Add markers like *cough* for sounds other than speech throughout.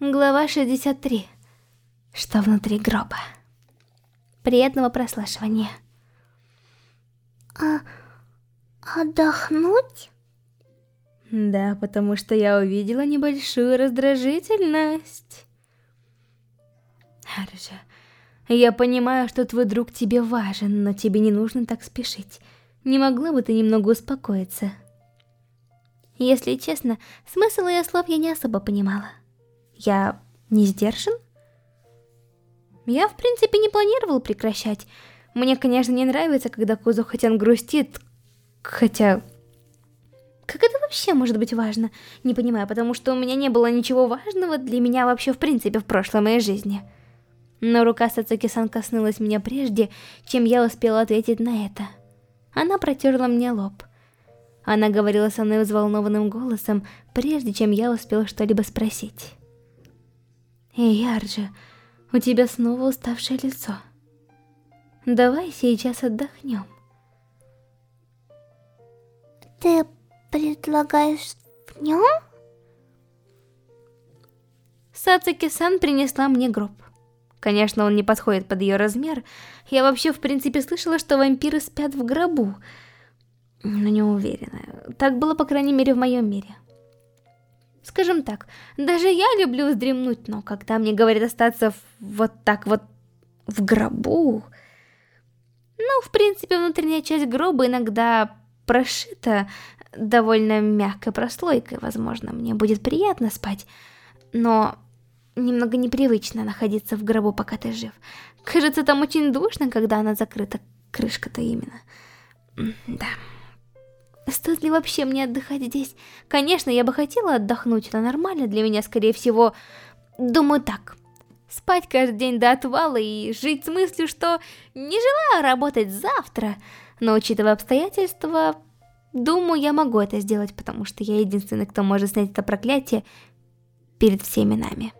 Глава 63. Что внутри гроба? Приятного прослушивания. А... отдохнуть? Да, потому что я увидела небольшую раздражительность. Аржа, я понимаю, что твой друг тебе важен, но тебе не нужно так спешить. Не могла бы ты немного успокоиться? Если честно, смысл ее слов я не особо понимала. Я не сдержан? Я, в принципе, не планировал прекращать. Мне, конечно, не нравится, когда Кузу Хотян грустит, хотя... Как это вообще может быть важно? Не понимаю, потому что у меня не было ничего важного для меня вообще в принципе в прошлой моей жизни. Но рука Сацуки-сан коснулась меня прежде, чем я успела ответить на это. Она протерла мне лоб. Она говорила со мной взволнованным голосом, прежде чем я успела что-либо спросить. «Эй, Арджи, у тебя снова уставшее лицо. Давай сейчас отдохнем». Ты предлагаешь в нем? Сацуки-сан принесла мне гроб. Конечно, он не подходит под ее размер. Я вообще, в принципе, слышала, что вампиры спят в гробу. Но не уверена. Так было, по крайней мере, в моем мире. Скажем так, даже я люблю вздремнуть, но когда мне говорят остаться вот так вот в гробу... Ну, в принципе, внутренняя часть гроба иногда прошита довольно мягкой прослойкой. Возможно, мне будет приятно спать, но немного непривычно находиться в гробу, пока ты жив. Кажется, там очень душно, когда она закрыта, крышка-то именно. Да. Стоит ли вообще мне отдыхать здесь? Конечно, я бы хотела отдохнуть, но нормально для меня, скорее всего. Думаю так. Спать каждый день до отвала и жить с мыслью, что не желаю работать завтра. Но учитывая обстоятельства, думаю, я могу это сделать, потому что я единственный, кто может снять это проклятие перед всеми нами.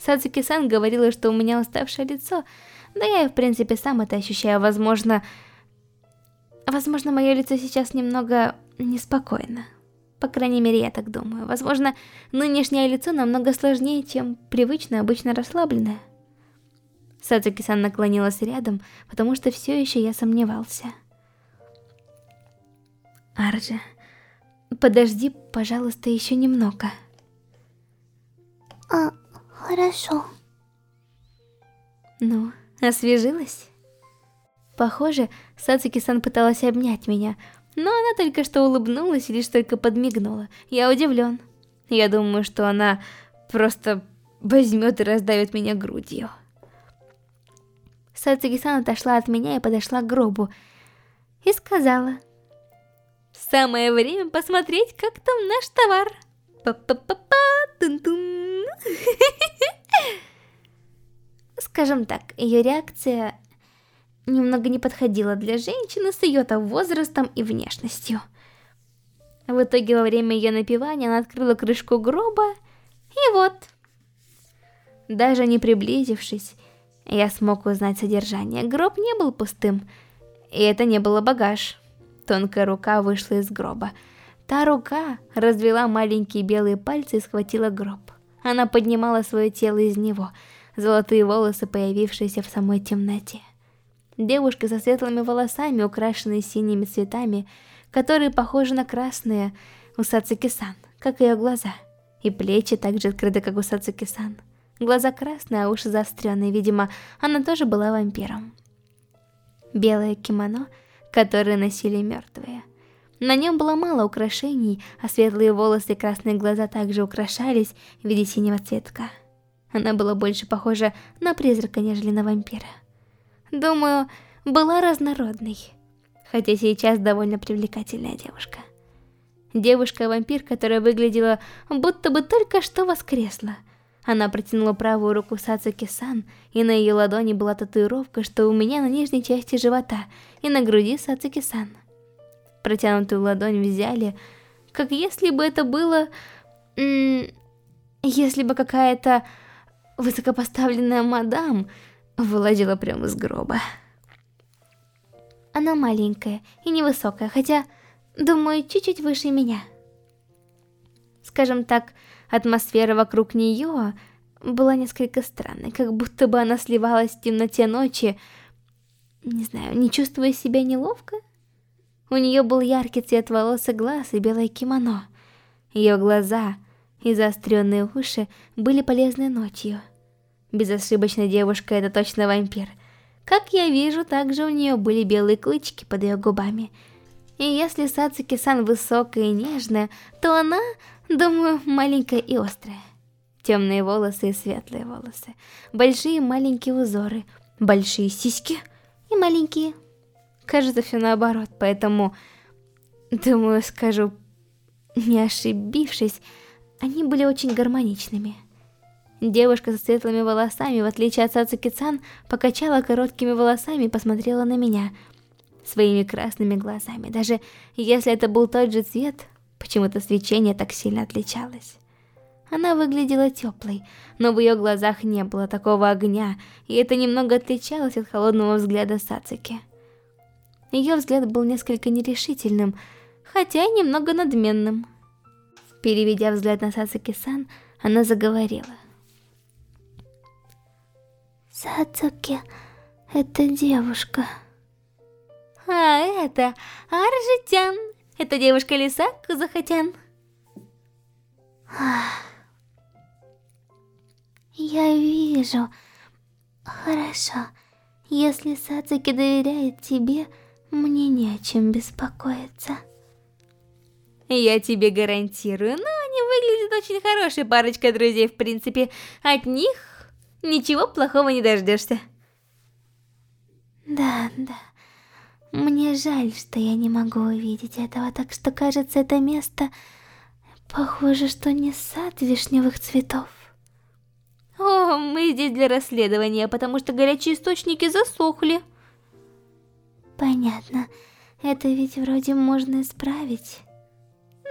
Сацуки-сан говорила, что у меня уставшее лицо, да я и в принципе сам это ощущаю, возможно... Возможно, мое лицо сейчас немного неспокойно. По крайней мере, я так думаю. Возможно, нынешнее лицо намного сложнее, чем привычное, обычно расслабленное. Сацуки-сан наклонилась рядом, потому что все еще я сомневался. Арджи, подожди, пожалуйста, еще немного. А, хорошо. Ну, освежилась? Похоже, Сацуки-сан пыталась обнять меня, но она только что улыбнулась и лишь только подмигнула. Я удивлен. Я думаю, что она просто возьмет и раздавит меня грудью. Сацуки-сан отошла от меня и подошла к гробу. И сказала... Самое время посмотреть, как там наш товар. Па-па-па-па, тун-тун. *laughs* Скажем так, ее реакция немного не подходила для женщины с ее-то возрастом и внешностью. В итоге во время ее напивания она открыла крышку гроба, и вот. Даже не приблизившись, я смог узнать содержание. Гроб не был пустым, и это не было багаж. Тонкая рука вышла из гроба. Та рука развела маленькие белые пальцы и схватила гроб. Она поднимала свое тело из него, золотые волосы, появившиеся в самой темноте. Девушка со светлыми волосами, украшенной синими цветами, которые похожи на красные у Сацуки-сан, как ее глаза. И плечи также открыты, как у Сацуки-сан. Глаза красные, а уши заостренные, видимо, она тоже была вампиром. Белое кимоно, которое носили мертвые. На нем было мало украшений, а светлые волосы и красные глаза также украшались в виде синего цветка. Она была больше похожа на призрака, нежели на вампира. Думаю, была разнородной. Хотя сейчас довольно привлекательная девушка. Девушка-вампир, которая выглядела, будто бы только что воскресла. Она протянула правую руку Сацуки-сан, и на ее ладони была татуировка, что у меня на нижней части живота, и на груди Сацуки-сан. Протянутую ладонь взяли, как если бы это было... если бы какая-то высокопоставленная мадам вылазила прямо из гроба. Она маленькая и невысокая, хотя, думаю, чуть-чуть выше меня. Скажем так, атмосфера вокруг нее была несколько странной, как будто бы она сливалась в темноте ночи, не знаю, не чувствуя себя неловко. У нее был яркий цвет волос и глаз и белое кимоно. Ее глаза и заостренные уши были полезны ночью. Безошибочно девушка это точно вампир. Как я вижу, также у нее были белые клычки под ее губами. И если Сацуки-сан высокая и нежная, то она, думаю, маленькая и острая. Темные волосы и светлые волосы, большие и маленькие узоры, большие сиськи и маленькие. Кажется, все наоборот, поэтому, думаю, скажу, не ошибившись, они были очень гармоничными. Девушка со светлыми волосами, в отличие от Сацуки-сан, покачала короткими волосами и посмотрела на меня своими красными глазами. Даже если это был тот же цвет, почему-то свечение так сильно отличалось. Она выглядела теплой, но в ее глазах не было такого огня, и это немного отличалось от холодного взгляда Сацуки. Ее взгляд был несколько нерешительным, хотя и немного надменным. Переведя взгляд на Сацуки-сан, она заговорила. Сацуки, это девушка. А это Аржитян. Это девушка Лиса Кузахатян. Я вижу. Хорошо. Если Сацуки доверяет тебе, мне не о чем беспокоиться. Я тебе гарантирую, но они выглядят очень хорошей парочкой друзей, в принципе. От них Ничего плохого не дождешься. Да, да. Мне жаль, что я не могу увидеть этого, так что кажется, это место похоже, что не сад вишневых цветов. О, мы здесь для расследования, потому что горячие источники засохли. Понятно. Это ведь вроде можно исправить.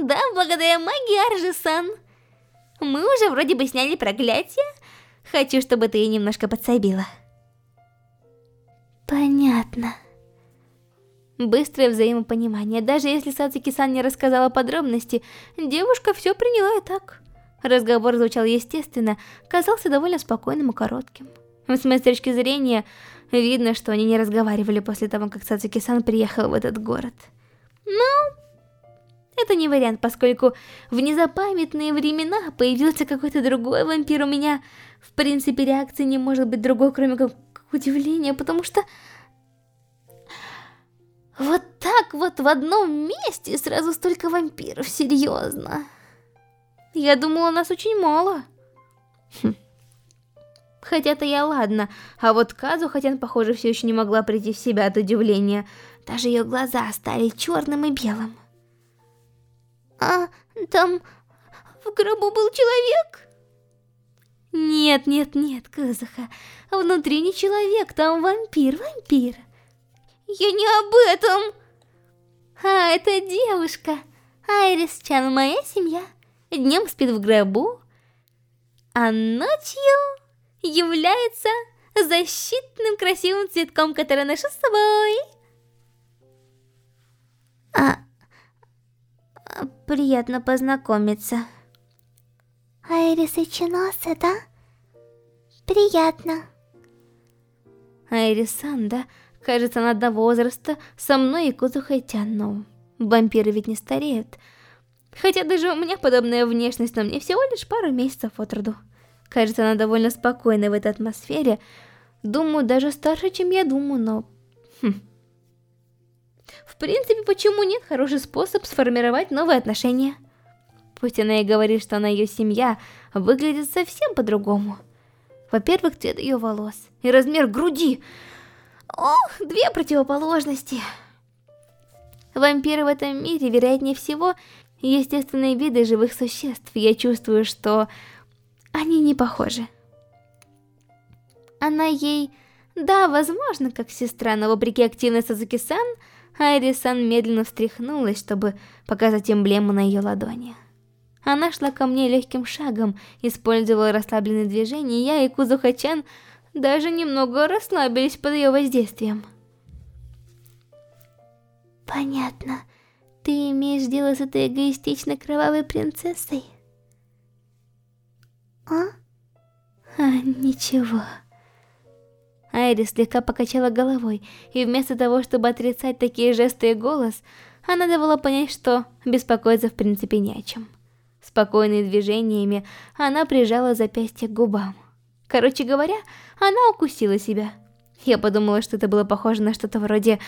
Да, благодаря магии Аржи-сан. Мы уже вроде бы сняли проклятие, Хочу, чтобы ты немножко подсобила. Понятно. Быстрое взаимопонимание. Даже если Сацуки-сан не рассказала подробности, девушка все приняла и так. Разговор звучал естественно, казался довольно спокойным и коротким. С моей точки зрения, видно, что они не разговаривали после того, как Сацуки-сан приехал в этот город. Но это не вариант, поскольку в незапамятные времена появился какой-то другой вампир у меня. В принципе, реакции не может быть другой, кроме как удивления, потому что... Вот так вот в одном месте сразу столько вампиров, серьезно. Я думала, нас очень мало. Хм. Хотя-то я ладно, а вот Казу, хотя похоже, все еще не могла прийти в себя от удивления. Даже ее глаза стали черным и белым. А там в гробу был человек? Нет, нет, нет, Казаха. Внутри не человек, там вампир, вампир. Я не об этом. А, это девушка. Айрис Чан, моя семья. Днем спит в гробу, а ночью является защитным красивым цветком, который ношу с собой. Приятно познакомиться. Айрис и Чиноса, да? Приятно. Айрисан, да? Кажется, она одного возраста со мной и Кузухайтян, но вампиры ведь не стареют. Хотя даже у меня подобная внешность, но мне всего лишь пару месяцев от роду. Кажется, она довольно спокойна в этой атмосфере. Думаю, даже старше, чем я думаю, но... Хм. В принципе, почему нет? Хороший способ сформировать новые отношения. Пусть она и говорит, что она ее семья, выглядит совсем по-другому. Во-первых, цвет ее волос и размер груди. Ох, две противоположности. Вампиры в этом мире, вероятнее всего, естественные виды живых существ. Я чувствую, что они не похожи. Она ей... Да, возможно, как сестра, но вопреки активной Сазуки-сан, Айрисан медленно встряхнулась, чтобы показать эмблему на ее ладони. Она шла ко мне легким шагом, использовала расслабленные движения, и я и Кузухачан даже немного расслабились под ее воздействием. Понятно. Ты имеешь дело с этой эгоистичной кровавой принцессой? А? А, ничего. Айрис слегка покачала головой, и вместо того, чтобы отрицать такие жесты и голос, она давала понять, что беспокоиться в принципе не о чем. Спокойными движениями она прижала запястье к губам. Короче говоря, она укусила себя. Я подумала, что это было похоже на что-то вроде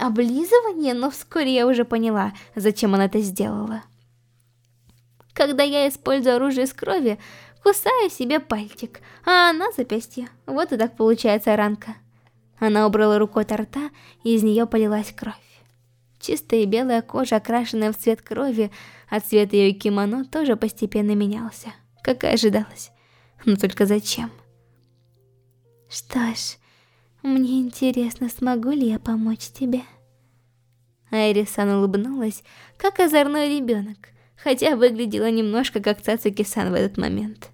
облизывания, но вскоре я уже поняла, зачем она это сделала. Когда я использую оружие из крови, кусаю себе пальчик, а она запястье. Вот и так получается ранка. Она убрала рукой от рта, и из нее полилась кровь. Чистая белая кожа, окрашенная в цвет крови, а цвет ее кимоно тоже постепенно менялся, как и ожидалось. Но только зачем? Что ж, мне интересно, смогу ли я помочь тебе? Айрисан улыбнулась, как озорной ребенок, хотя выглядела немножко как Цацуки-сан в этот момент.